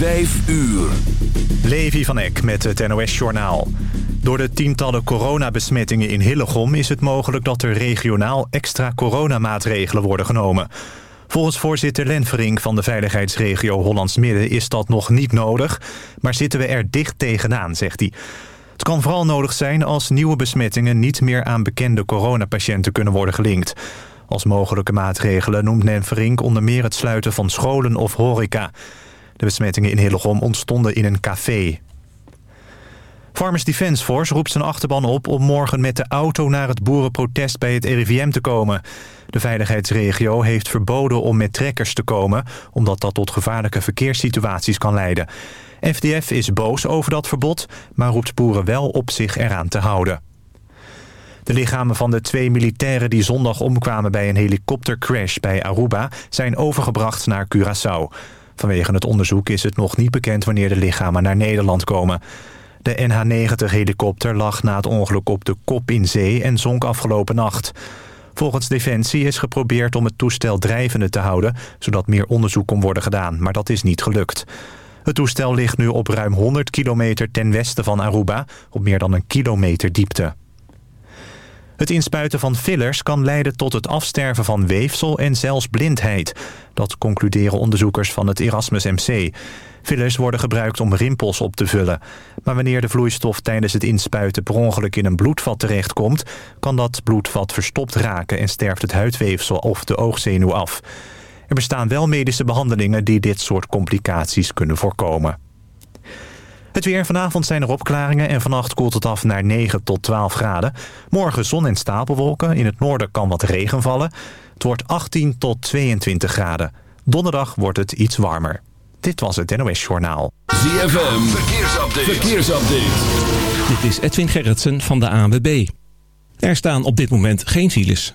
Vijf uur. Levi van Eck met het NOS-journaal. Door de tientallen coronabesmettingen in Hillegom is het mogelijk dat er regionaal extra coronamaatregelen worden genomen. Volgens voorzitter Lenvering van de veiligheidsregio Hollands Midden is dat nog niet nodig, maar zitten we er dicht tegenaan, zegt hij. Het kan vooral nodig zijn als nieuwe besmettingen niet meer aan bekende coronapatiënten kunnen worden gelinkt. Als mogelijke maatregelen noemt Lenvering onder meer het sluiten van scholen of horeca. De besmettingen in Hillegom ontstonden in een café. Farmers Defence Force roept zijn achterban op om morgen met de auto naar het boerenprotest bij het RIVM te komen. De veiligheidsregio heeft verboden om met trekkers te komen... omdat dat tot gevaarlijke verkeerssituaties kan leiden. FDF is boos over dat verbod, maar roept boeren wel op zich eraan te houden. De lichamen van de twee militairen die zondag omkwamen bij een helikoptercrash bij Aruba... zijn overgebracht naar Curaçao. Vanwege het onderzoek is het nog niet bekend wanneer de lichamen naar Nederland komen. De NH-90-helikopter lag na het ongeluk op de kop in zee en zonk afgelopen nacht. Volgens Defensie is geprobeerd om het toestel drijvende te houden... zodat meer onderzoek kon worden gedaan, maar dat is niet gelukt. Het toestel ligt nu op ruim 100 kilometer ten westen van Aruba... op meer dan een kilometer diepte. Het inspuiten van fillers kan leiden tot het afsterven van weefsel en zelfs blindheid. Dat concluderen onderzoekers van het Erasmus MC. Fillers worden gebruikt om rimpels op te vullen. Maar wanneer de vloeistof tijdens het inspuiten per ongeluk in een bloedvat terechtkomt... kan dat bloedvat verstopt raken en sterft het huidweefsel of de oogzenuw af. Er bestaan wel medische behandelingen die dit soort complicaties kunnen voorkomen. Het weer. Vanavond zijn er opklaringen en vannacht koelt het af naar 9 tot 12 graden. Morgen zon en stapelwolken. In het noorden kan wat regen vallen. Het wordt 18 tot 22 graden. Donderdag wordt het iets warmer. Dit was het NOS Journaal. ZFM. Verkeersupdate. Verkeersupdate. Dit is Edwin Gerritsen van de ANWB. Er staan op dit moment geen files.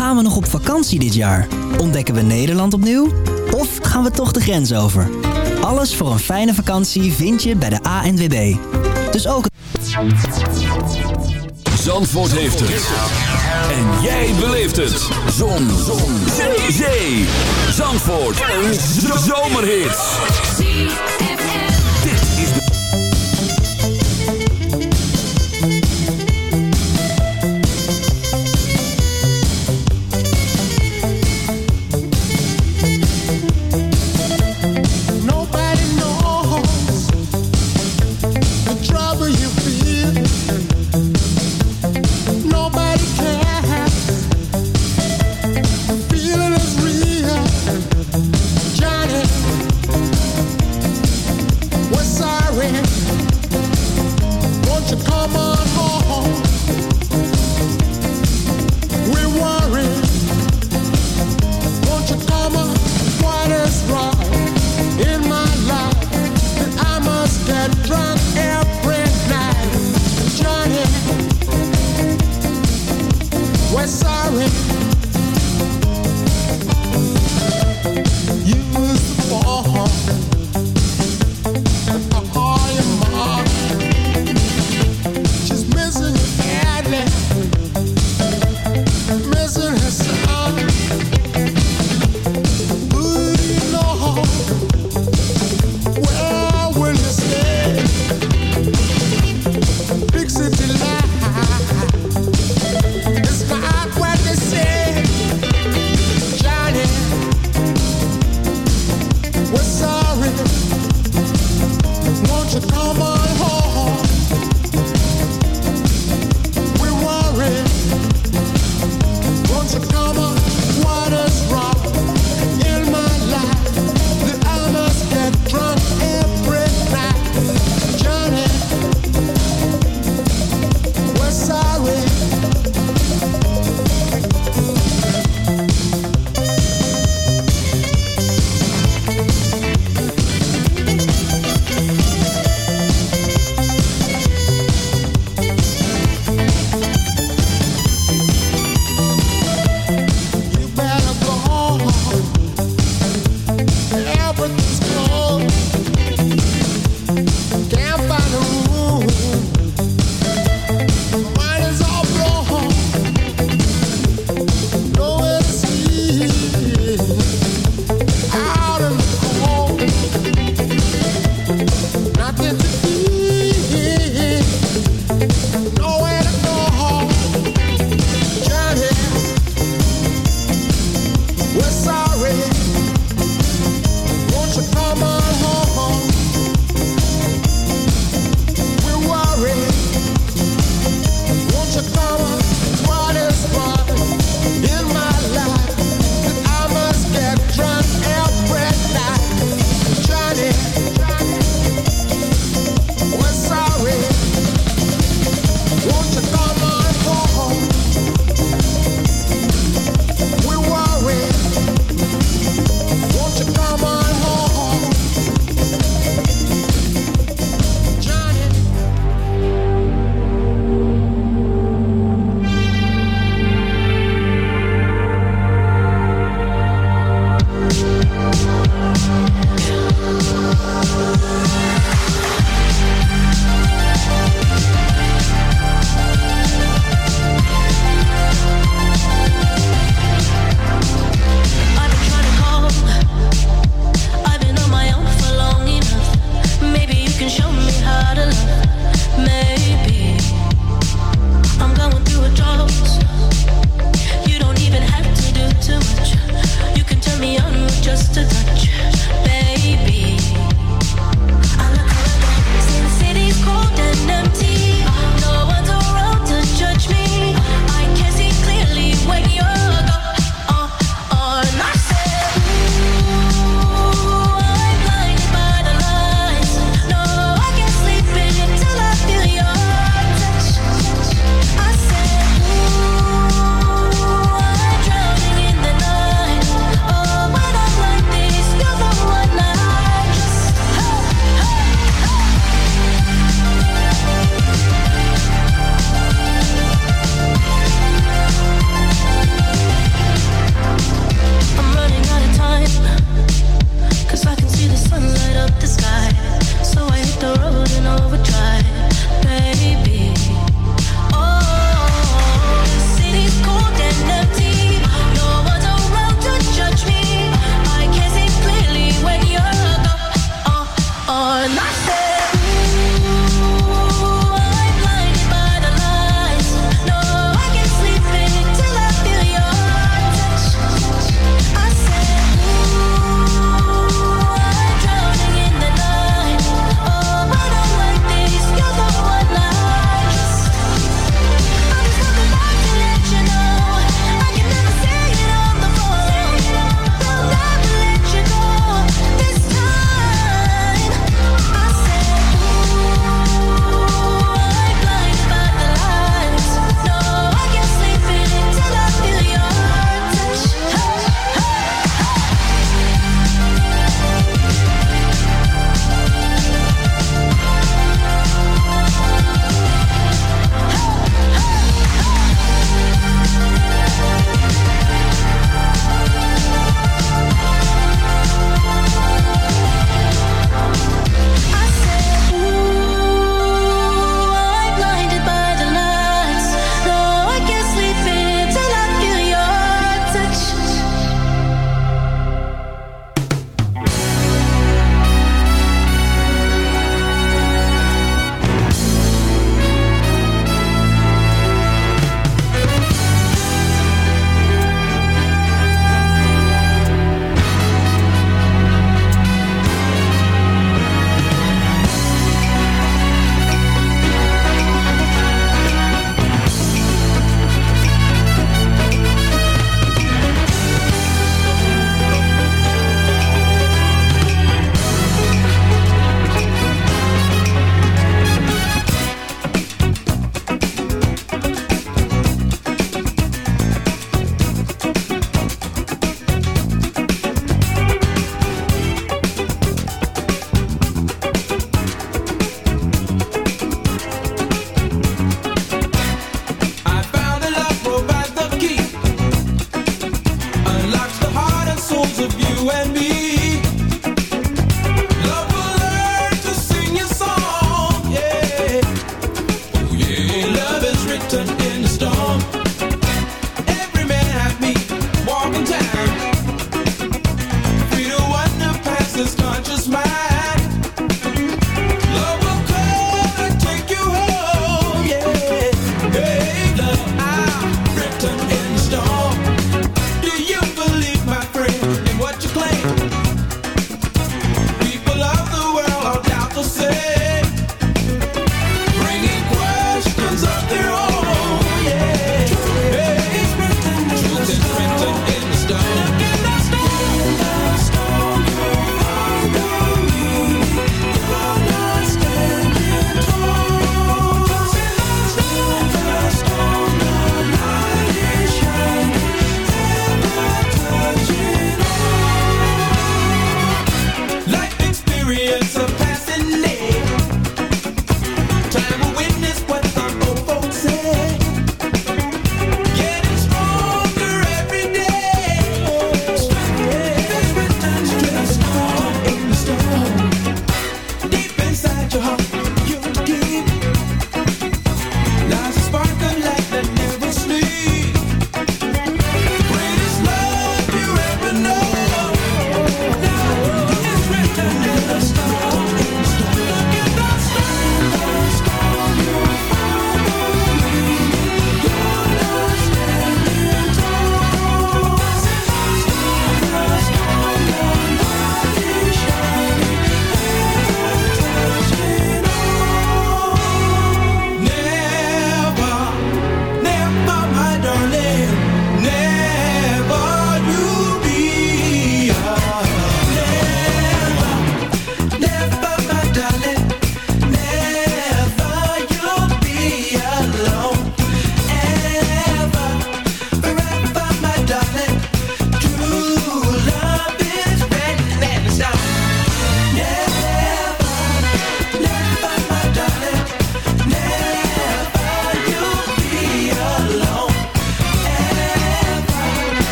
Gaan we nog op vakantie dit jaar? Ontdekken we Nederland opnieuw? Of gaan we toch de grens over? Alles voor een fijne vakantie vind je bij de ANWB. Dus ook... Zandvoort heeft het. En jij beleeft het. Zon. Zon. Zee. Zee. Zandvoort. Een zomerhit. Dit is de...